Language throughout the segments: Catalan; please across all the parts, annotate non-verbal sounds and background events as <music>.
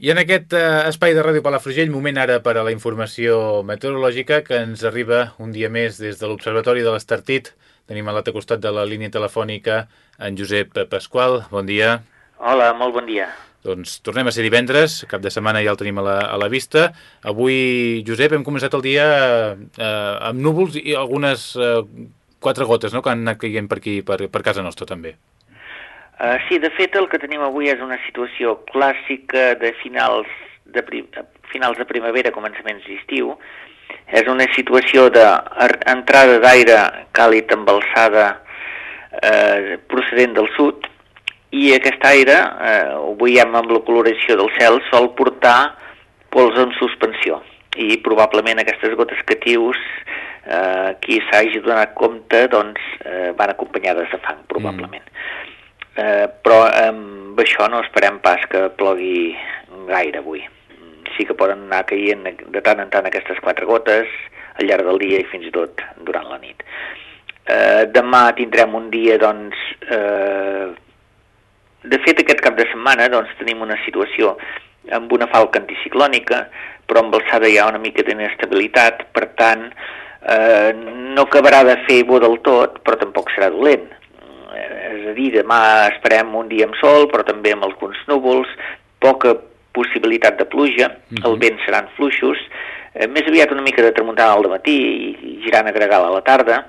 I en aquest eh, espai de Ràdio Palafrugell, moment ara per a la informació meteorològica que ens arriba un dia més des de l'Observatori de l'Estartit. Tenim a l'altre costat de la línia telefònica en Josep Pasqual. Bon dia. Hola, molt bon dia. Doncs tornem a ser divendres, cap de setmana ja el tenim a la, a la vista. Avui, Josep, hem començat el dia eh, amb núvols i algunes eh, quatre gotes no?, que han anat caient per aquí, per, per casa nostra també. Uh, sí, de fet el que tenim avui és una situació clàssica de finals de, prim finals de primavera, començaments d'estiu. És una situació d'entrada d'aire càlid amb alçada eh, procedent del sud i aquest aire, eh, ho veiem amb la coloració del cel, sol portar pols en suspensió i probablement aquestes gotes catius eh, qui s'hagi donat compte doncs, eh, van acompanyades de fang, probablement. Mm. Eh, però amb això no esperem pas que plogui gaire avui. Sí que poden anar caient de tant en tant aquestes quatre gotes al llarg del dia i fins i tot durant la nit. Eh, demà tindrem un dia, doncs, eh, de fet aquest cap de setmana doncs, tenim una situació amb una falca anticiclònica, però amb alçada hi ha una mica d'inestabilitat, per tant, eh, no acabarà de fer bo del tot, però tampoc serà dolent a dir, demà esperem un dia amb sol, però també amb alguns núvols, poca possibilitat de pluja, uh -huh. el vent seran fluixos, eh, més aviat una mica de tramuntana al matí i girant a gregal a la tarda,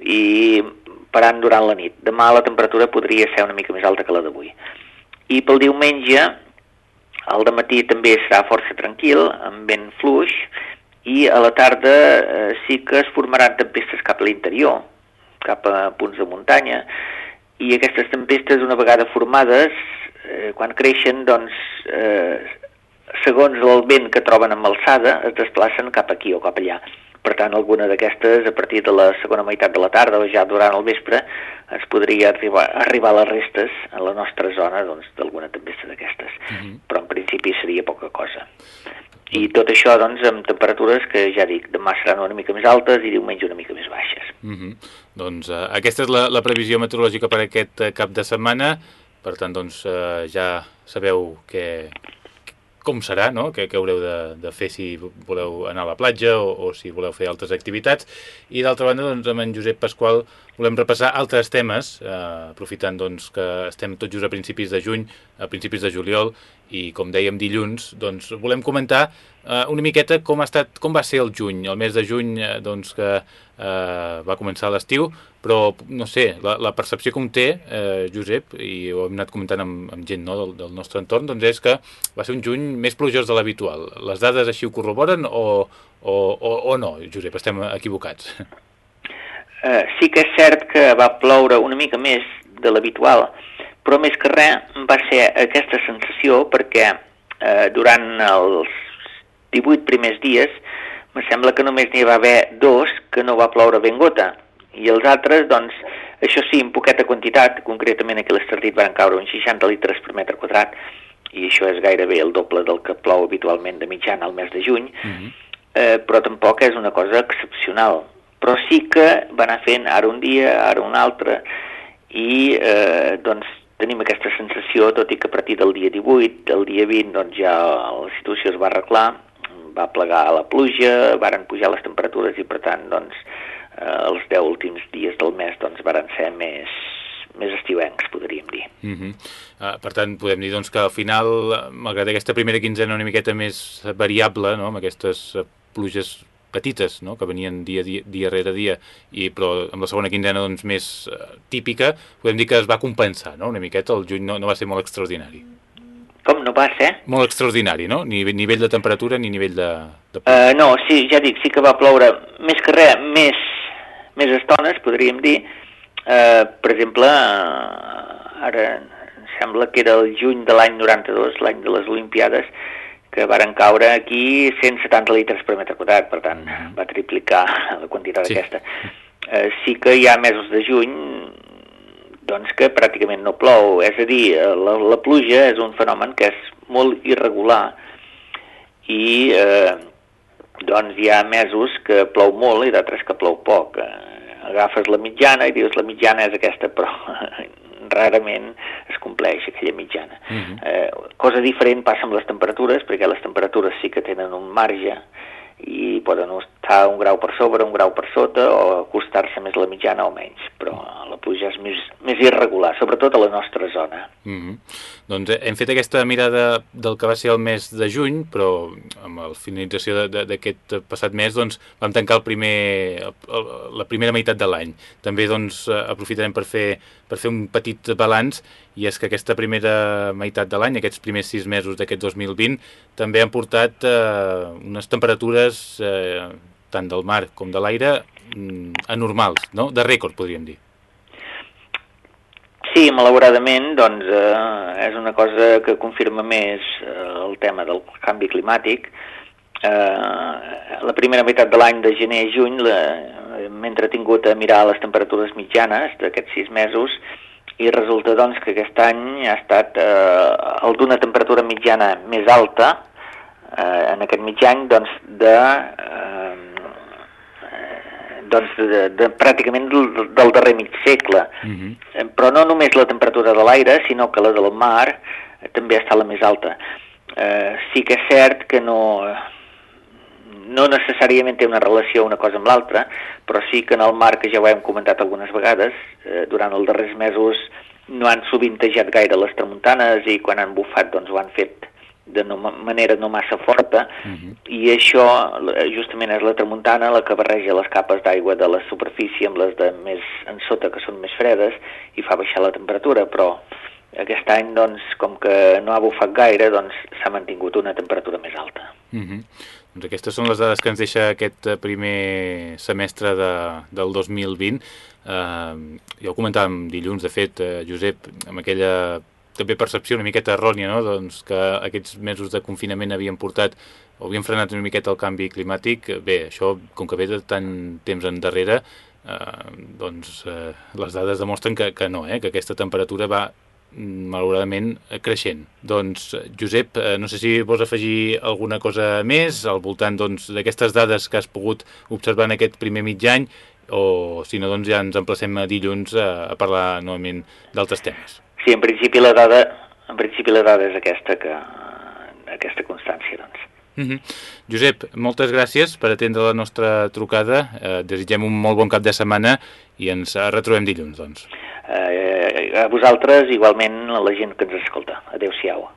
i parant durant la nit. Demà la temperatura podria ser una mica més alta que la d'avui. I pel diumenge, al matí també serà força tranquil, amb vent fluix, i a la tarda eh, sí que es formaran tempestes cap a l'interior, cap a punts de muntanya, i aquestes tempestes, una vegada formades, eh, quan creixen, doncs, eh, segons el vent que troben amb alçada, es desplacen cap aquí o cap allà. Per tant, alguna d'aquestes, a partir de la segona meitat de la tarda o ja durant el vespre, es podria arribar, arribar a les restes a la nostra zona doncs, d'alguna doncs, tempesta d'aquestes. Uh mhm. -huh. Però en principi seria poca cosa. I tot això, doncs, amb temperatures que, ja dic, demà seran una mica més altes i diumenge una mica més baixes. Mm -hmm. Doncs uh, aquesta és la, la previsió meteorològica per aquest uh, cap de setmana. Per tant, doncs, uh, ja sabeu que, com serà, no? què, què haureu de, de fer si voleu anar a la platja o, o si voleu fer altres activitats. I d'altra banda, doncs, amb en Josep Pasqual volem repassar altres temes, eh, aprofitant doncs, que estem tot just a principis de juny, a principis de juliol, i com dèiem dilluns, doncs volem comentar eh, una miqueta com ha estat, com va ser el juny, el mes de juny eh, doncs, que eh, va començar l'estiu, però no sé, la, la percepció que un té, eh, Josep, i ho hem anat comentant amb, amb gent no, del, del nostre entorn, doncs és que va ser un juny més plujós de l'habitual. Les dades així ho corroboren o, o, o, o no, Josep, estem equivocats? Uh, sí que és cert que va ploure una mica més de l'habitual, però més que res va ser aquesta sensació perquè eh, durant els 18 primers dies me sembla que només n'hi va haver dos que no va ploure ben gota i els altres, doncs, això sí, en poqueta quantitat, concretament aquí a l'Estardit van caure uns 60 litres per metre quadrat i això és gairebé el doble del que plou habitualment de mitjana al mes de juny, uh mhm. -huh. eh, però tampoc és una cosa excepcional. Però sí que va anar fent ara un dia, ara un altre, i eh, doncs tenim aquesta sensació, tot i que a partir del dia 18, del dia 20, doncs ja la situació es va arreglar, va plegar la pluja, varen pujar les temperatures i per tant doncs, eh, els 10 últims dies del mes doncs, varen ser més, més estiuencs, podríem dir. Uh -huh. uh, per tant, podem dir doncs, que al final, malgrat aquesta primera quinzena una miqueta més variable, no? amb aquestes pluges petites, no? que venien dia, dia, dia rere dia, i, però amb la segona quinzena doncs, més uh, típica, podem dir que es va compensar no? una miqueta, el juny no, no va ser molt extraordinari. Com no va ser? Molt extraordinari, no? Ni nivell de temperatura ni nivell de... de... Uh, no, sí, ja dic, sí que va ploure més que res, més, més estones, podríem dir. Uh, per exemple, uh, ara sembla que era el juny de l'any 92, l'any de les Olimpiades, que varen caure aquí 170 litres per metre quadrat, per tant, mm. va triplicar <laughs> la quantitat sí. aquesta. Eh, sí que hi ha mesos de juny doncs que pràcticament no plou, és a dir, la, la pluja és un fenomen que és molt irregular i eh, doncs hi ha mesos que plou molt i d'altres que plou poc. Eh, agafes la mitjana i dius la mitjana és aquesta, però <laughs> rarament es compleix aquella mitjana. Uh -huh. eh, cosa diferent passa amb les temperatures, perquè les temperatures sí que tenen un marge i poden estar un grau per sobre, un grau per sota o acostar-se més la mitjana o menys, però és més, més irregular, sobretot a la nostra zona. Mm -hmm. Doncs hem fet aquesta mirada del que va ser el mes de juny, però amb la finalització d'aquest passat mes doncs, vam tancar el primer, el, la primera meitat de l'any. També doncs, aprofitarem per fer, per fer un petit balanç i és que aquesta primera meitat de l'any, aquests primers sis mesos d'aquest 2020, també han portat eh, unes temperatures eh, tant del mar com de l'aire mm, anormals, no? de rècord podríem dir. Sí, malauradament, doncs, eh, és una cosa que confirma més eh, el tema del canvi climàtic. Eh, la primera meitat de l'any de gener i juny m'he entretingut a mirar les temperatures mitjanes d'aquests sis mesos i resulta doncs, que aquest any ha estat eh, el d'una temperatura mitjana més alta eh, en aquest mig any doncs, de eh, doncs, de, de, pràcticament del, del darrer mig segle. Uh mhm. -huh. Però no només la temperatura de l'aire, sinó que la del mar eh, també està la més alta. Eh, sí que és cert que no, no necessàriament té una relació una cosa amb l'altra, però sí que en el mar, que ja ho hem comentat algunes vegades, eh, durant els darrers mesos no han sovintejat gaire les tramuntanes i quan han bufat doncs ho han fet de no, manera no massa forta uh mhm. -huh. i això justament és la tramuntana la que barreja les capes d'aigua de la superfície amb les de més en sota que són més fredes i fa baixar la temperatura però aquest any doncs com que no ha bufat gaire doncs s'ha mantingut una temperatura més alta uh mhm. -huh. Doncs aquestes són les dades que ens deixa aquest primer semestre de, del 2020 eh, ja ho comentàvem dilluns de fet eh, Josep amb aquella també percepció una miqueta errònia, no? doncs que aquests mesos de confinament havien portat o havien frenat una miqueta el canvi climàtic. Bé, això, com que ve de tant temps endarrere, eh, doncs eh, les dades demostren que, que no, eh? que aquesta temperatura va malauradament creixent. Doncs, Josep, eh, no sé si vols afegir alguna cosa més al voltant doncs, d'aquestes doncs, dades que has pogut observar en aquest primer mig any o si no, doncs ja ens emplacem a dilluns a, a parlar novament d'altres temes. Sí, en principi la dada, en principi la dada és aquesta, que, aquesta constància, doncs. Mm -hmm. Josep, moltes gràcies per atendre la nostra trucada. Eh, desitgem un molt bon cap de setmana i ens retrobem dilluns, doncs. Eh, a vosaltres, igualment, a la gent que ens escolta. Adéu-siau.